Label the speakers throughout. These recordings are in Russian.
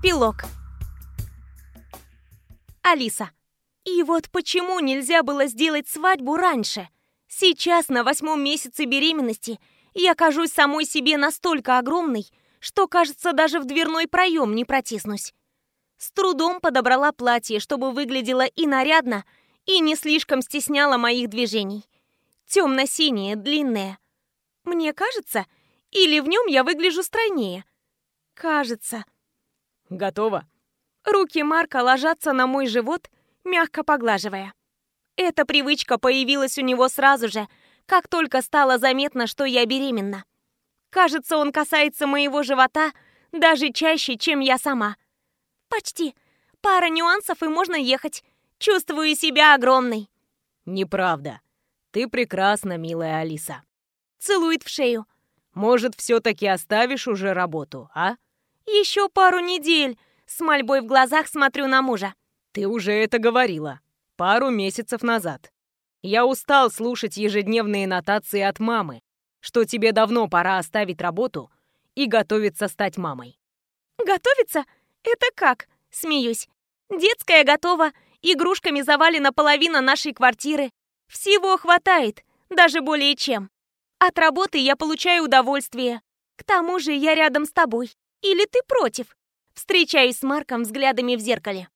Speaker 1: Эпилог. Алиса. И вот почему нельзя было сделать свадьбу раньше? Сейчас, на восьмом месяце беременности, я кажусь самой себе настолько огромной, что, кажется, даже в дверной проем не протиснусь. С трудом подобрала платье, чтобы выглядело и нарядно, и не слишком стесняло моих движений. Темно-синее, длинное. Мне кажется, или в нем я выгляжу стройнее? Кажется.
Speaker 2: Готово.
Speaker 1: Руки Марка ложатся на мой живот, мягко поглаживая. Эта привычка появилась у него сразу же, как только стало заметно, что я беременна. Кажется, он касается моего живота даже чаще, чем я сама. Почти. Пара нюансов, и можно ехать. Чувствую себя огромной.
Speaker 2: Неправда. Ты прекрасна, милая Алиса.
Speaker 1: Целует в шею.
Speaker 2: Может, все-таки оставишь уже работу, а?
Speaker 1: Еще пару недель. С мольбой в глазах смотрю на мужа.
Speaker 2: Ты уже это говорила. Пару месяцев назад. Я устал слушать ежедневные нотации от мамы, что тебе давно пора оставить работу и готовиться стать мамой.
Speaker 1: Готовиться? Это как? Смеюсь. Детская готова, игрушками завалена половина нашей квартиры. Всего хватает, даже более чем. От работы я получаю удовольствие. К тому же я рядом с тобой. Или ты против? Встречаюсь с Марком взглядами в зеркале.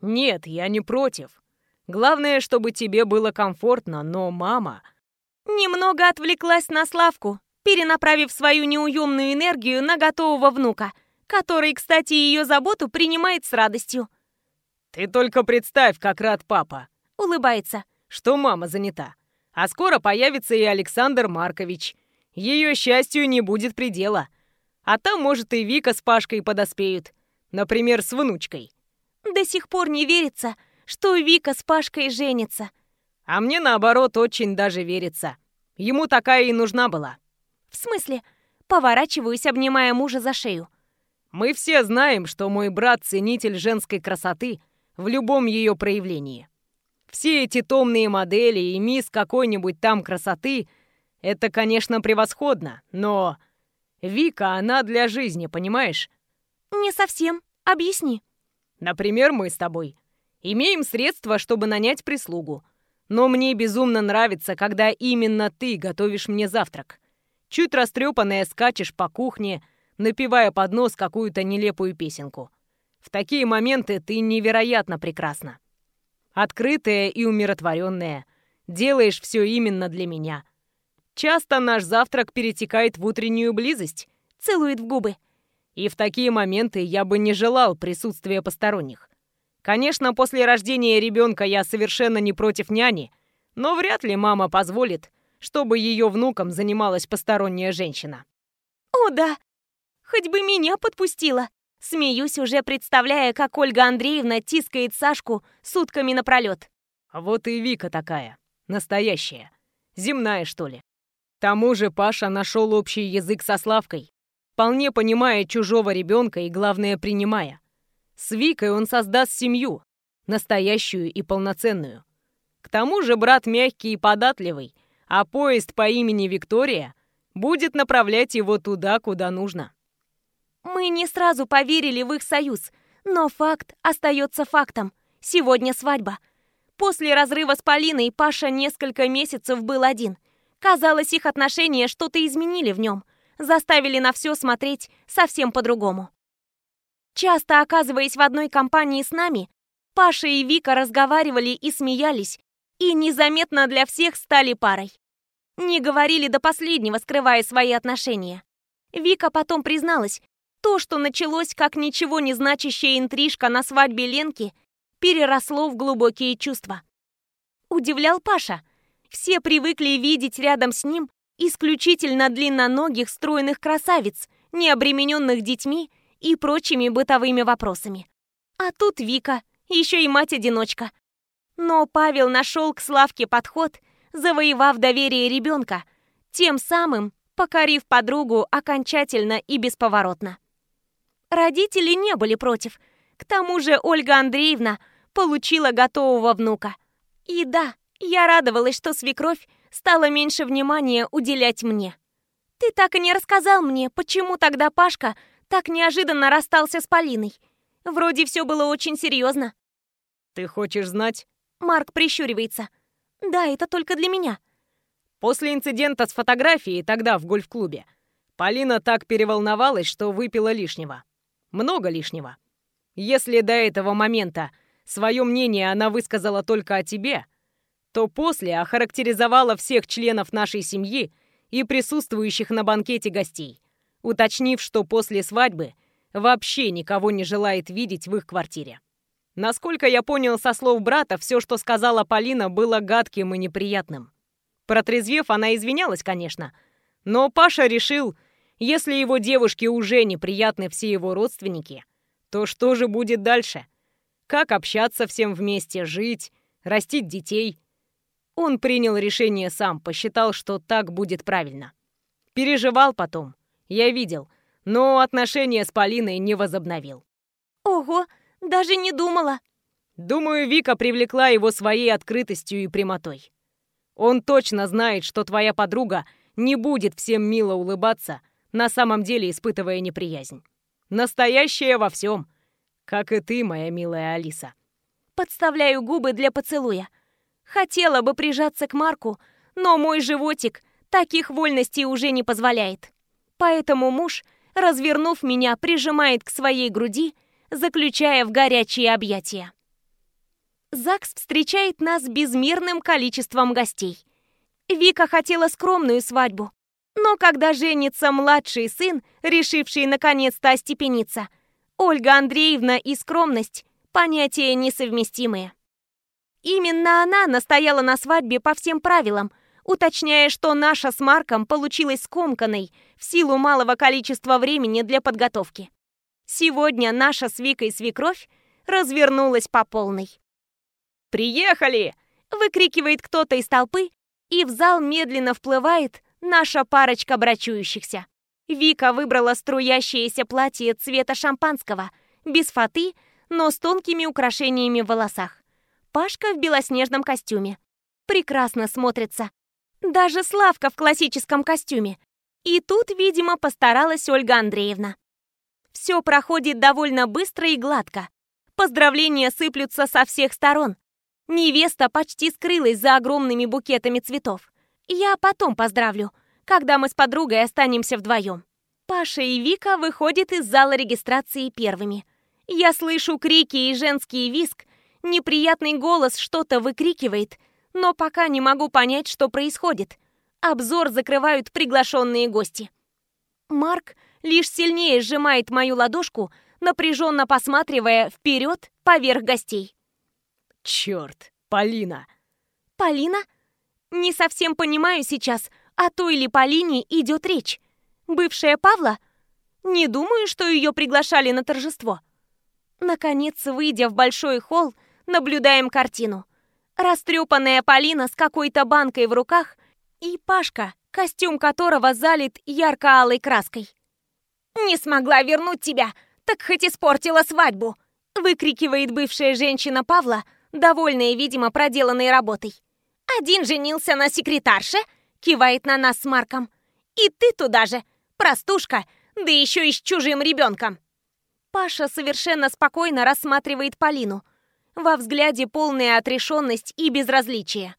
Speaker 2: Нет, я не против. Главное, чтобы тебе было комфортно, но мама...
Speaker 1: Немного отвлеклась на Славку, перенаправив свою неуемную энергию на готового внука, который, кстати, ее заботу принимает с радостью.
Speaker 2: «Ты только представь, как рад папа!»
Speaker 1: — улыбается.
Speaker 2: «Что мама занята. А скоро появится и Александр Маркович. Ее счастью не будет предела. А там, может, и Вика с Пашкой подоспеют. Например, с внучкой».
Speaker 1: До сих пор не верится, что Вика с Пашкой женится.
Speaker 2: А мне, наоборот, очень даже верится. Ему такая и нужна была.
Speaker 1: В смысле? Поворачиваюсь, обнимая мужа за шею.
Speaker 2: Мы все знаем, что мой брат — ценитель женской красоты в любом ее проявлении. Все эти томные модели и мисс какой-нибудь там красоты — это, конечно, превосходно, но... Вика, она для жизни, понимаешь?
Speaker 1: Не совсем. Объясни.
Speaker 2: Например, мы с тобой. Имеем средства, чтобы нанять прислугу. Но мне безумно нравится, когда именно ты готовишь мне завтрак. Чуть растрепанная скачешь по кухне, напевая под нос какую-то нелепую песенку. В такие моменты ты невероятно прекрасна. Открытая и умиротворенная. Делаешь все именно для меня. Часто наш завтрак перетекает в утреннюю близость.
Speaker 1: Целует в губы.
Speaker 2: И в такие моменты я бы не желал присутствия посторонних. Конечно, после рождения ребенка я совершенно не против няни, но вряд ли мама позволит, чтобы ее внуком занималась посторонняя женщина.
Speaker 1: О, да! Хоть бы меня подпустила. Смеюсь, уже представляя, как Ольга Андреевна тискает Сашку сутками напролет.
Speaker 2: А вот и Вика такая. Настоящая. Земная, что ли. Тому же Паша нашел общий язык со Славкой, вполне понимая чужого ребенка и, главное, принимая. С Викой он создаст семью, настоящую и полноценную. К тому же брат мягкий и податливый, а поезд по имени Виктория будет направлять его туда, куда нужно.
Speaker 1: Мы не сразу поверили в их союз, но факт остается фактом. Сегодня свадьба. После разрыва с Полиной Паша несколько месяцев был один. Казалось, их отношения что-то изменили в нем, заставили на все смотреть совсем по-другому. Часто оказываясь в одной компании с нами, Паша и Вика разговаривали и смеялись, и незаметно для всех стали парой. Не говорили до последнего, скрывая свои отношения. Вика потом призналась, то, что началось как ничего не значащая интрижка на свадьбе Ленки, переросло в глубокие чувства. Удивлял Паша. Все привыкли видеть рядом с ним исключительно длинноногих стройных красавиц, не обремененных детьми и прочими бытовыми вопросами. А тут Вика, еще и мать-одиночка. Но Павел нашел к Славке подход, завоевав доверие ребенка, тем самым покорив подругу окончательно и бесповоротно. Родители не были против. К тому же Ольга Андреевна получила готового внука. И да, я радовалась, что свекровь стала меньше внимания уделять мне. Ты так и не рассказал мне, почему тогда Пашка так неожиданно расстался с Полиной. Вроде все было очень серьезно.
Speaker 2: Ты хочешь знать?
Speaker 1: Марк прищуривается. Да, это только для меня.
Speaker 2: После инцидента с фотографией тогда в гольф-клубе Полина так переволновалась, что выпила лишнего. Много лишнего. Если до этого момента свое мнение она высказала только о тебе, то после охарактеризовала всех членов нашей семьи и присутствующих на банкете гостей, уточнив, что после свадьбы вообще никого не желает видеть в их квартире. Насколько я понял со слов брата, все, что сказала Полина, было гадким и неприятным. Протрезвев, она извинялась, конечно, но Паша решил, если его девушке уже неприятны все его родственники, то что же будет дальше? Как общаться всем вместе, жить, растить детей? Он принял решение сам, посчитал, что так будет правильно. Переживал потом, я видел, но отношения с Полиной не возобновил.
Speaker 1: Ого, даже не думала.
Speaker 2: Думаю, Вика привлекла его своей открытостью и прямотой. Он точно знает, что твоя подруга не будет всем мило улыбаться, на самом деле испытывая неприязнь. Настоящая во всем, как и ты, моя милая Алиса.
Speaker 1: Подставляю губы для поцелуя. Хотела бы прижаться к Марку, но мой животик таких вольностей уже не позволяет. Поэтому муж, развернув меня, прижимает к своей груди, заключая в горячие объятия. ЗАГС встречает нас безмерным количеством гостей. Вика хотела скромную свадьбу, но когда женится младший сын, решивший наконец-то остепениться, Ольга Андреевна и скромность – понятия несовместимые. Именно она настояла на свадьбе по всем правилам, уточняя, что наша с Марком получилась скомканной в силу малого количества времени для подготовки. Сегодня наша с Викой свекровь развернулась по полной.
Speaker 2: «Приехали!»
Speaker 1: — выкрикивает кто-то из толпы, и в зал медленно вплывает наша парочка брачующихся. Вика выбрала струящееся платье цвета шампанского, без фаты, но с тонкими украшениями в волосах. Пашка в белоснежном костюме. Прекрасно смотрится. Даже Славка в классическом костюме. И тут, видимо, постаралась Ольга Андреевна. Все проходит довольно быстро и гладко. Поздравления сыплются со всех сторон. Невеста почти скрылась за огромными букетами цветов. Я потом поздравлю, когда мы с подругой останемся вдвоем. Паша и Вика выходят из зала регистрации первыми. Я слышу крики и женский визг, Неприятный голос что-то выкрикивает, но пока не могу понять, что происходит. Обзор закрывают приглашенные гости. Марк лишь сильнее сжимает мою ладошку, напряженно посматривая вперед поверх гостей.
Speaker 2: Черт, Полина!
Speaker 1: Полина? Не совсем понимаю сейчас, о той ли Полине идет речь. Бывшая Павла? Не думаю, что ее приглашали на торжество. Наконец, выйдя в большой холл, наблюдаем картину. Растрепанная Полина с какой-то банкой в руках и Пашка, костюм которого залит ярко-алой краской. «Не смогла вернуть тебя, так хоть испортила свадьбу!» выкрикивает бывшая женщина Павла, довольная, видимо, проделанной работой. «Один женился на секретарше?» кивает на нас с Марком. «И ты туда же, простушка, да еще и с чужим ребенком!» Паша совершенно спокойно рассматривает Полину – во взгляде полная отрешенность и безразличие.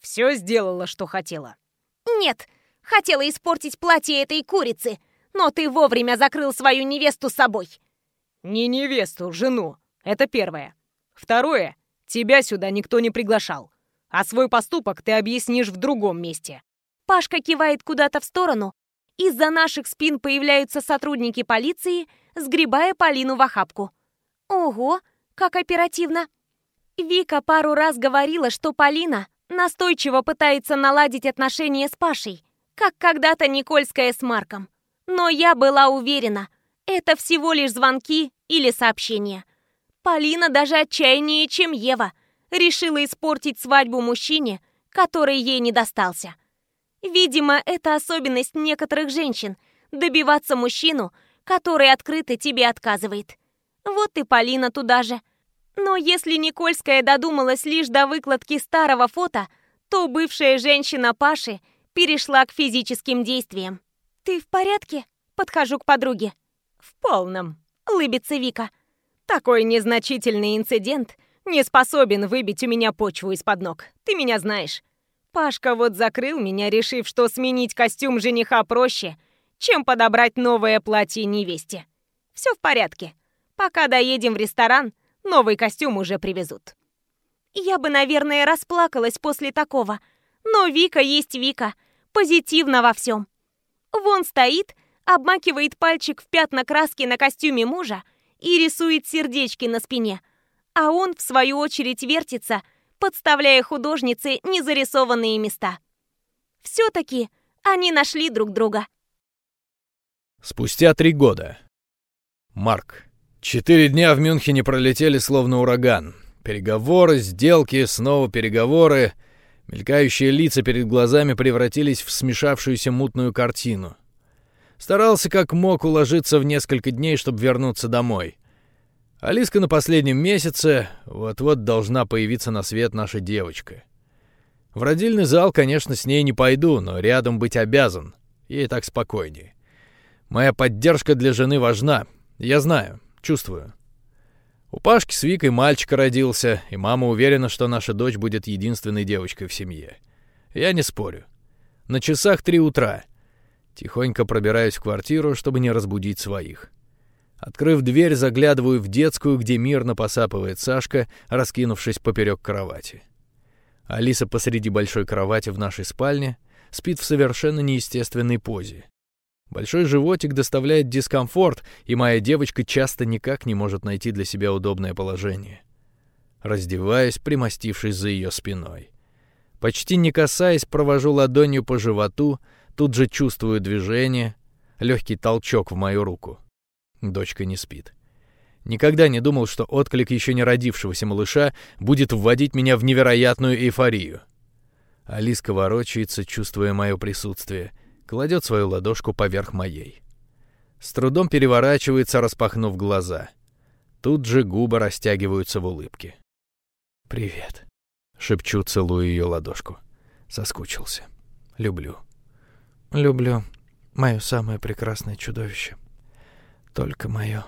Speaker 2: «Все сделала, что хотела».
Speaker 1: «Нет, хотела испортить платье этой курицы, но ты вовремя закрыл свою невесту собой».
Speaker 2: «Не невесту, жену. Это первое. Второе, тебя сюда никто не приглашал. А свой поступок ты объяснишь в другом месте».
Speaker 1: Пашка кивает куда-то в сторону. Из-за наших спин появляются сотрудники полиции, сгребая Полину в охапку. «Ого, как оперативно. Вика пару раз говорила, что Полина настойчиво пытается наладить отношения с Пашей, как когда-то Никольская с Марком. Но я была уверена, это всего лишь звонки или сообщения. Полина даже отчаяннее, чем Ева, решила испортить свадьбу мужчине, который ей не достался. Видимо, это особенность некоторых женщин – добиваться мужчину, который открыто тебе отказывает. Вот и Полина туда же – но если Никольская додумалась лишь до выкладки старого фото, то бывшая женщина Паши перешла к физическим действиям. «Ты в порядке?» – подхожу к подруге.
Speaker 2: «В полном», –
Speaker 1: лыбится Вика. Такой незначительный инцидент не способен выбить у меня почву из-под ног. Ты меня знаешь. Пашка вот закрыл меня, решив, что сменить костюм жениха проще, чем подобрать новое платье невесте. Все в порядке. Пока доедем в ресторан, новый костюм уже привезут. Я бы, наверное, расплакалась после такого. Но Вика есть Вика. Позитивно во всем. Вон стоит, обмакивает пальчик в пятна краски на костюме мужа и рисует сердечки на спине. А он, в свою очередь, вертится, подставляя художнице незарисованные места. Все-таки они нашли друг друга.
Speaker 3: Спустя три года. Марк. Четыре дня в Мюнхене пролетели словно ураган. Переговоры, сделки, снова переговоры. Мелькающие лица перед глазами превратились в смешавшуюся мутную картину. Старался как мог уложиться в несколько дней, чтобы вернуться домой. Алиска на последнем месяце, вот-вот должна появиться на свет наша девочка. В родильный зал, конечно, с ней не пойду, но рядом быть обязан. Ей так спокойнее. Моя поддержка для жены важна. Я знаю, чувствую. У Пашки с Викой мальчик родился, и мама уверена, что наша дочь будет единственной девочкой в семье. Я не спорю. На часах три утра. Тихонько пробираюсь в квартиру, чтобы не разбудить своих. Открыв дверь, заглядываю в детскую, где мирно посапывает Сашка, раскинувшись поперек кровати. Алиса посреди большой кровати в нашей спальне спит в совершенно неестественной позе. Большой животик доставляет дискомфорт, и моя девочка часто никак не может найти для себя удобное положение. Раздеваюсь, примостившись за ее спиной. Почти не касаясь, провожу ладонью по животу, тут же чувствую движение, легкий толчок в мою руку. Дочка не спит. Никогда не думал, что отклик еще не родившегося малыша будет вводить меня в невероятную эйфорию. Алиска ворочается, чувствуя мое присутствие, кладет свою ладошку поверх моей. С трудом переворачивается, распахнув глаза. Тут же губы растягиваются в улыбке. «Привет», — шепчу, целую ее ладошку. Соскучился. Люблю. Люблю. Мое самое прекрасное чудовище. Только мое.